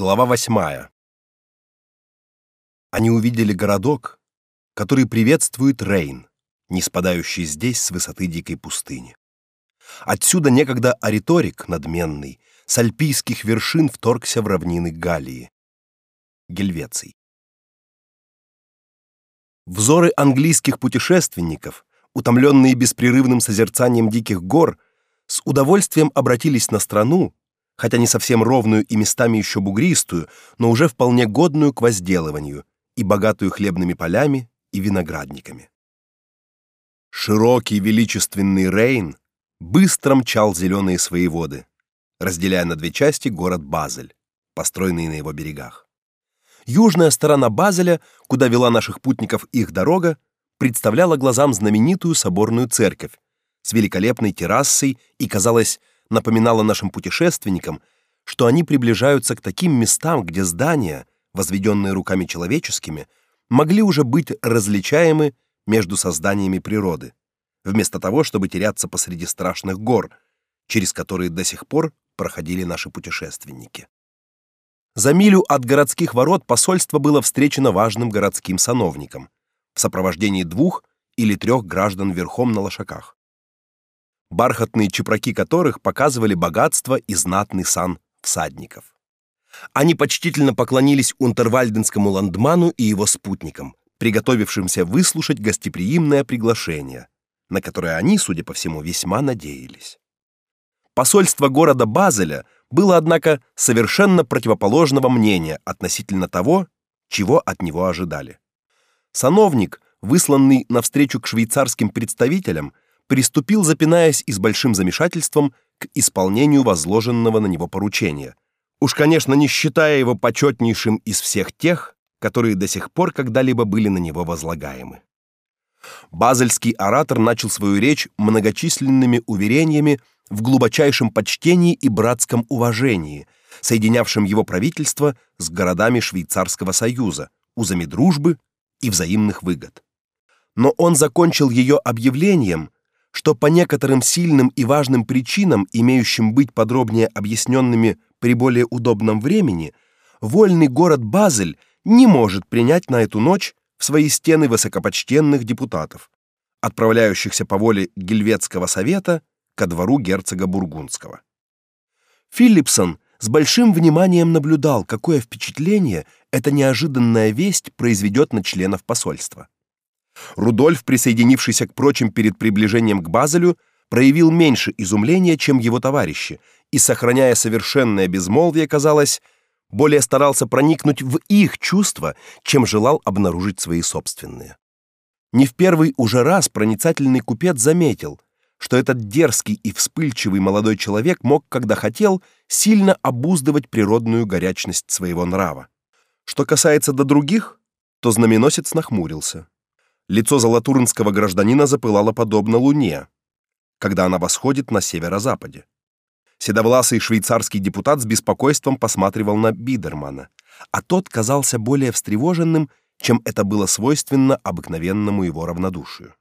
Глава восьмая. Они увидели городок, который приветствует Рейн, не спадающий здесь с высоты дикой пустыни. Отсюда некогда ариторик надменный с альпийских вершин вторгся в равнины Галлии. Гельвеций. Взоры английских путешественников, утомленные беспрерывным созерцанием диких гор, с удовольствием обратились на страну, хотя не совсем ровную и местами еще бугристую, но уже вполне годную к возделыванию и богатую хлебными полями и виноградниками. Широкий величественный Рейн быстро мчал зеленые свои воды, разделяя на две части город Базель, построенный на его берегах. Южная сторона Базеля, куда вела наших путников их дорога, представляла глазам знаменитую соборную церковь с великолепной террасой и казалось напоминало нашим путешественникам, что они приближаются к таким местам, где здания, возведенные руками человеческими, могли уже быть различаемы между созданиями природы, вместо того, чтобы теряться посреди страшных гор, через которые до сих пор проходили наши путешественники. За милю от городских ворот посольство было встречено важным городским сановником в сопровождении двух или трех граждан верхом на лошаках бархатные чепраки которых показывали богатство и знатный сан всадников. Они почтительно поклонились унтервальденскому ландману и его спутникам, приготовившимся выслушать гостеприимное приглашение, на которое они, судя по всему, весьма надеялись. Посольство города Базеля было, однако, совершенно противоположного мнения относительно того, чего от него ожидали. Сановник, высланный навстречу к швейцарским представителям, приступил, запинаясь и с большим замешательством, к исполнению возложенного на него поручения. Уж, конечно, не считая его почетнейшим из всех тех, которые до сих пор когда-либо были на него возлагаемы. Базельский оратор начал свою речь многочисленными уверениями в глубочайшем почтении и братском уважении, соединявшем его правительство с городами швейцарского союза, узами дружбы и взаимных выгод. Но он закончил ее объявлением, что по некоторым сильным и важным причинам, имеющим быть подробнее объясненными при более удобном времени, вольный город Базель не может принять на эту ночь в свои стены высокопочтенных депутатов, отправляющихся по воле Гельветского совета ко двору герцога Бургундского. Филипсон с большим вниманием наблюдал, какое впечатление эта неожиданная весть произведет на членов посольства. Рудольф, присоединившийся к прочим перед приближением к Базелю, проявил меньше изумления, чем его товарищи, и сохраняя совершенное безмолвие, казалось, более старался проникнуть в их чувства, чем желал обнаружить свои собственные. Не в первый уже раз проницательный купец заметил, что этот дерзкий и вспыльчивый молодой человек мог, когда хотел, сильно обуздывать природную горячность своего нрава. Что касается до других, то знаменосец нахмурился. Лицо золотурнского гражданина запылало подобно луне, когда она восходит на северо-западе. Седовласый швейцарский депутат с беспокойством посматривал на Бидермана, а тот казался более встревоженным, чем это было свойственно обыкновенному его равнодушию.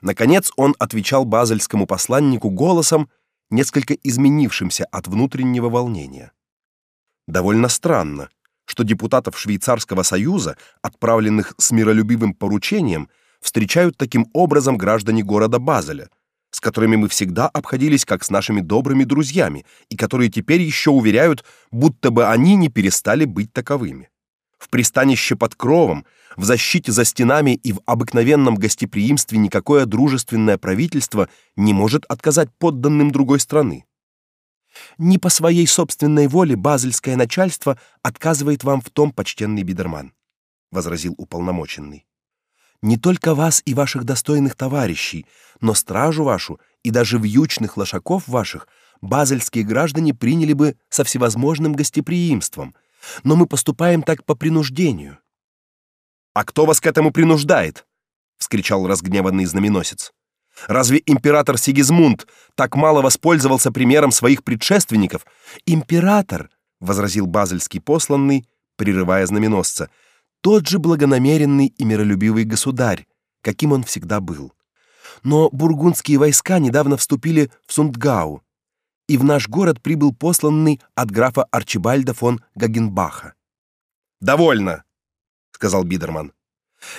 Наконец он отвечал базельскому посланнику голосом, несколько изменившимся от внутреннего волнения. Довольно странно, что депутатов швейцарского союза, отправленных с миролюбивым поручением, встречают таким образом граждане города Базеля, с которыми мы всегда обходились как с нашими добрыми друзьями и которые теперь еще уверяют, будто бы они не перестали быть таковыми. В пристанище под кровом, в защите за стенами и в обыкновенном гостеприимстве никакое дружественное правительство не может отказать подданным другой страны. Не по своей собственной воле базельское начальство отказывает вам в том, почтенный Бидерман, возразил уполномоченный. Не только вас и ваших достойных товарищей, но стражу вашу и даже вьючных лошаков ваших базельские граждане приняли бы со всевозможным гостеприимством, но мы поступаем так по принуждению. А кто вас к этому принуждает? вскричал разгневанный знаменосец. Разве император Сигизмунд так мало воспользовался примером своих предшественников? Император, возразил базельский посланный, прерывая знаменосца, тот же благонамеренный и миролюбивый государь, каким он всегда был. Но бургундские войска недавно вступили в Сундгау, и в наш город прибыл посланный от графа Арчибальда фон Гагенбаха. Довольно, сказал Бидерман.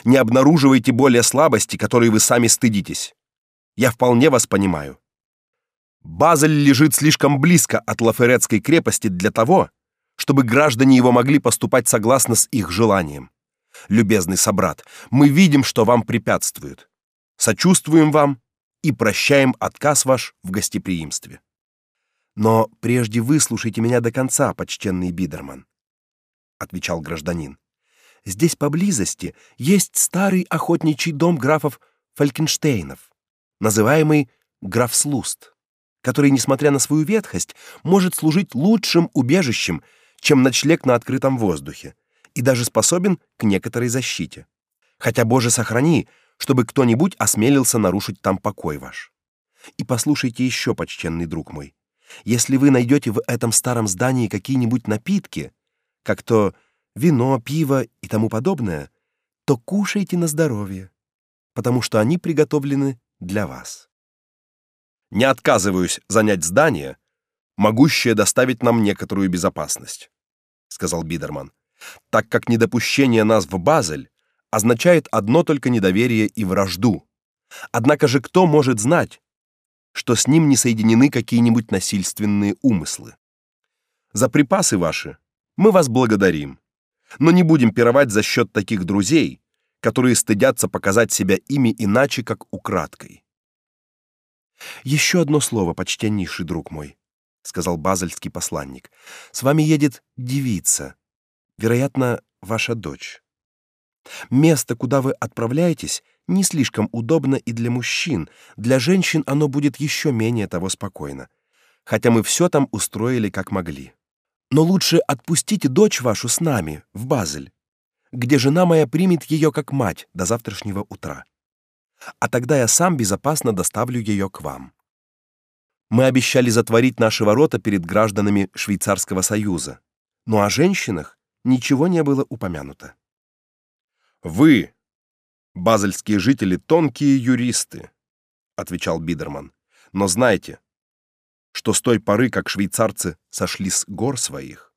Не обнаруживайте более слабости, которые вы сами стыдитесь. Я вполне вас понимаю. Базель лежит слишком близко от Лаферетской крепости для того, чтобы граждане его могли поступать согласно с их желанием. Любезный собрат, мы видим, что вам препятствуют. Сочувствуем вам и прощаем отказ ваш в гостеприимстве. Но прежде выслушайте меня до конца, почтенный Бидерман, отвечал гражданин. Здесь поблизости есть старый охотничий дом графов Фалькенштейнов, называемый Графслуст, который, несмотря на свою ветхость, может служить лучшим убежищем, чем ночлег на открытом воздухе, и даже способен к некоторой защите. Хотя, Боже, сохрани, чтобы кто-нибудь осмелился нарушить там покой ваш. И послушайте еще, почтенный друг мой, если вы найдете в этом старом здании какие-нибудь напитки, как то вино, пиво и тому подобное, то кушайте на здоровье, потому что они приготовлены для вас. Не отказываюсь занять здание, могущее доставить нам некоторую безопасность, сказал Бидерман, так как недопущение нас в Базель означает одно только недоверие и вражду. Однако же кто может знать, что с ним не соединены какие-нибудь насильственные умыслы? За припасы ваши мы вас благодарим но не будем пировать за счет таких друзей, которые стыдятся показать себя ими иначе, как украдкой. Еще одно слово, почтеннейший друг мой, сказал базельский посланник. С вами едет девица, вероятно, ваша дочь. Место, куда вы отправляетесь, не слишком удобно и для мужчин. Для женщин оно будет еще менее того спокойно. Хотя мы все там устроили как могли. Но лучше отпустите дочь вашу с нами в Базель, где жена моя примет ее как мать до завтрашнего утра. А тогда я сам безопасно доставлю ее к вам. Мы обещали затворить наши ворота перед гражданами швейцарского союза, но о женщинах ничего не было упомянуто. Вы, базельские жители, тонкие юристы, отвечал Бидерман. Но знайте, что с той поры, как швейцарцы сошли с гор своих,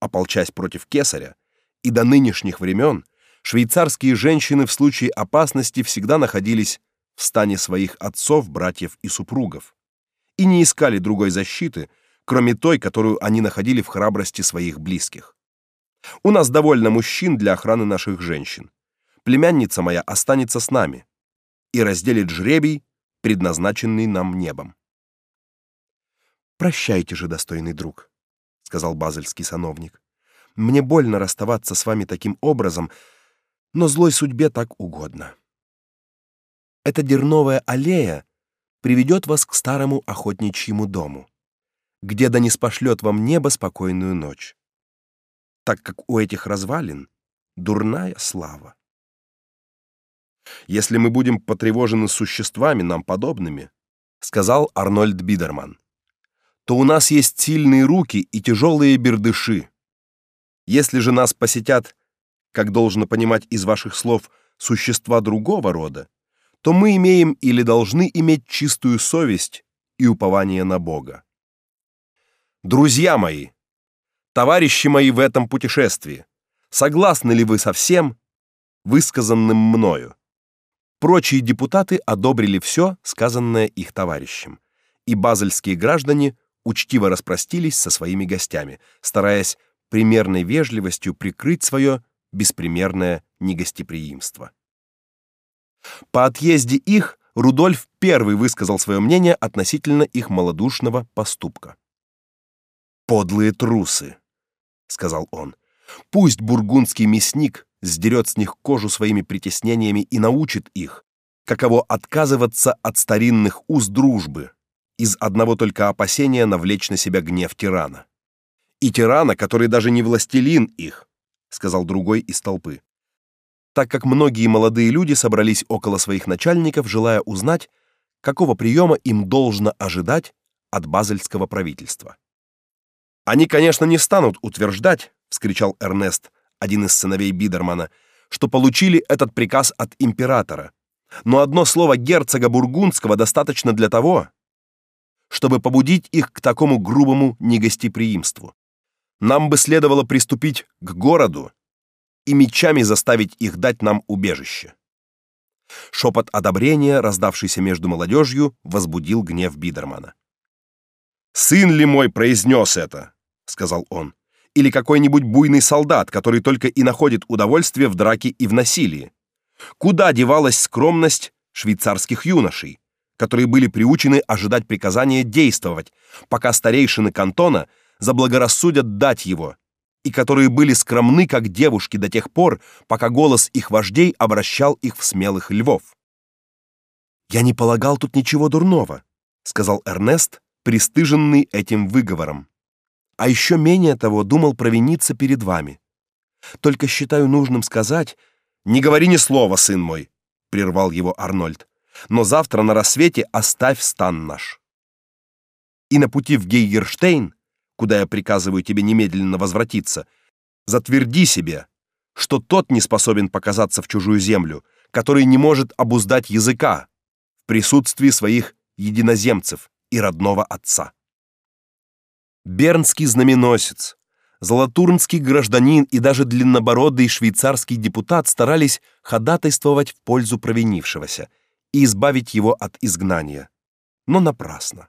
ополчась против кесаря, и до нынешних времен швейцарские женщины в случае опасности всегда находились в стане своих отцов, братьев и супругов и не искали другой защиты, кроме той, которую они находили в храбрости своих близких. У нас довольно мужчин для охраны наших женщин. Племянница моя останется с нами и разделит жребий, предназначенный нам небом. Прощайте же, достойный друг, сказал базельский сановник. Мне больно расставаться с вами таким образом, но злой судьбе так угодно. Эта дерновая аллея приведет вас к старому охотничьему дому, где да не спошлет вам небо спокойную ночь, так как у этих развалин дурная слава. Если мы будем потревожены существами нам подобными, сказал Арнольд Бидерман, то у нас есть сильные руки и тяжелые бердыши. Если же нас посетят, как должно понимать из ваших слов, существа другого рода, то мы имеем или должны иметь чистую совесть и упование на Бога. Друзья мои, товарищи мои в этом путешествии, согласны ли вы со всем высказанным мною? Прочие депутаты одобрили все, сказанное их товарищем, и базельские граждане учтиво распростились со своими гостями, стараясь примерной вежливостью прикрыть свое беспримерное негостеприимство. По отъезде их Рудольф первый высказал свое мнение относительно их малодушного поступка. «Подлые трусы», — сказал он, — «пусть бургундский мясник сдерет с них кожу своими притеснениями и научит их, каково отказываться от старинных уз дружбы, из одного только опасения навлечь на себя гнев тирана. И тирана, который даже не властелин их, сказал другой из толпы. Так как многие молодые люди собрались около своих начальников, желая узнать, какого приема им должно ожидать от базельского правительства. Они, конечно, не станут утверждать, вскричал Эрнест, один из сыновей Бидермана, что получили этот приказ от императора. Но одно слово герцога бургундского достаточно для того, чтобы побудить их к такому грубому негостеприимству. Нам бы следовало приступить к городу и мечами заставить их дать нам убежище. Шепот одобрения, раздавшийся между молодежью, возбудил гнев Бидермана. «Сын ли мой произнес это?» — сказал он. «Или какой-нибудь буйный солдат, который только и находит удовольствие в драке и в насилии? Куда девалась скромность швейцарских юношей, которые были приучены ожидать приказания действовать, пока старейшины кантона заблагорассудят дать его, и которые были скромны, как девушки, до тех пор, пока голос их вождей обращал их в смелых львов. «Я не полагал тут ничего дурного», — сказал Эрнест, пристыженный этим выговором. «А еще менее того думал провиниться перед вами. Только считаю нужным сказать...» «Не говори ни слова, сын мой», — прервал его Арнольд. «Но завтра на рассвете оставь стан наш». И на пути в Гейгерштейн куда я приказываю тебе немедленно возвратиться, затверди себе, что тот не способен показаться в чужую землю, который не может обуздать языка в присутствии своих единоземцев и родного отца. Бернский знаменосец, золотурнский гражданин и даже длиннобородый швейцарский депутат старались ходатайствовать в пользу провинившегося и избавить его от изгнания, но напрасно.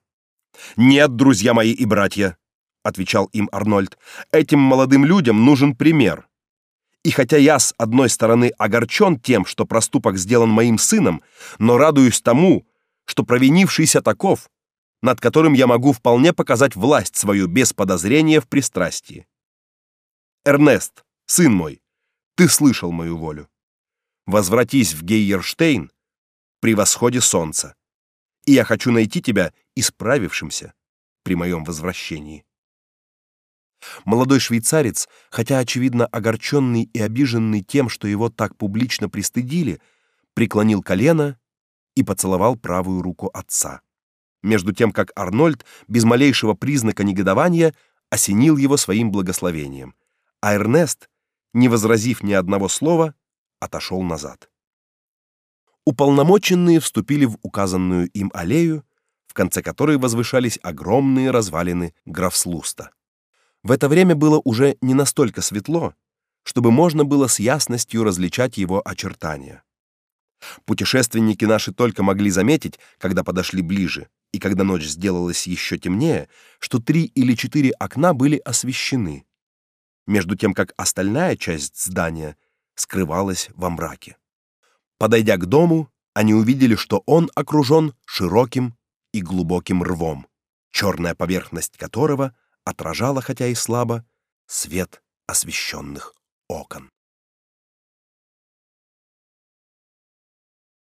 Нет, друзья мои и братья, отвечал им Арнольд. Этим молодым людям нужен пример. И хотя я с одной стороны огорчен тем, что проступок сделан моим сыном, но радуюсь тому, что провинившийся таков, над которым я могу вполне показать власть свою без подозрения в пристрастии. Эрнест, сын мой, ты слышал мою волю. Возвратись в Гейерштейн при восходе солнца, и я хочу найти тебя исправившимся при моем возвращении. Молодой швейцарец, хотя очевидно огорченный и обиженный тем, что его так публично пристыдили, преклонил колено и поцеловал правую руку отца. Между тем как Арнольд без малейшего признака негодования осенил его своим благословением, а Эрнест, не возразив ни одного слова, отошел назад. Уполномоченные вступили в указанную им аллею, в конце которой возвышались огромные развалины графслуста. В это время было уже не настолько светло, чтобы можно было с ясностью различать его очертания. Путешественники наши только могли заметить, когда подошли ближе, и когда ночь сделалась еще темнее, что три или четыре окна были освещены, между тем как остальная часть здания скрывалась во мраке. Подойдя к дому, они увидели, что он окружен широким и глубоким рвом, черная поверхность которого отражала, хотя и слабо, свет освещенных окон.